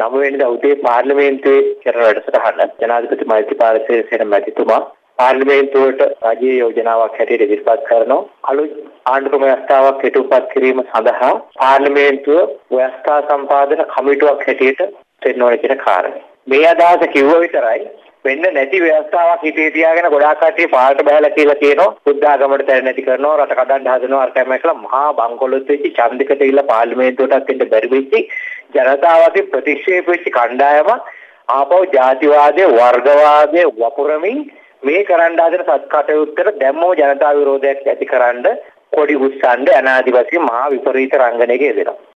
9 වෙනිදා උදේ පාර්ලිමේන්තුවේ කරන වැඩසටහන ජනාධිපති මෛත්‍රීපාල සිරිසේන මැතිතුමා පාර්ලිමේන්තුවට රජයේ යෝජනාවක් හැටියට ඉදිරිපත් කරනවා අලුත් ආණ්ඩුක්‍රම ව්‍යවස්ථාවක් කෙටුම්පත් කිරීම සඳහා පාර්ලිමේන්තුව ව්‍යවස්ථා සම්පාදන කමිටුවක් හැටියට දෙන්න ඕන කියන කාරණය. මේ අදහස කිව්ව විතරයි වෙන්න නැති ව්‍යවස්ථාවක් හිතේ තියාගෙන ගොඩාක් කට්ටිය පාට බහැලා කියලා කියනවා බුද්ධ ආගමට තැන නැති කරනවා රට කඩන්න හදනවා අර කැමයි කියලා මහා බංකොලොත් වෙච්ච ඡන්දිකට ඉල්ල පාර්ලිමේන්තුවටත් එන්න බැරි වෙච්ච ජනතාවගේ ප්‍රතික්ෂේප වෙච්ච කණ්ඩායම ආපහු ජාතිවාදයේ වර්ගවාදයේ වපුරමින් මේ කරන්න හදන සත්කටයුත්තට දැම්මෝ ජනතා විරෝධයක් ඇතිකරන්න කොඩි උස්සන්න අනාදිවාසී මහා විපරීත රංගනයක යෙදෙනවා.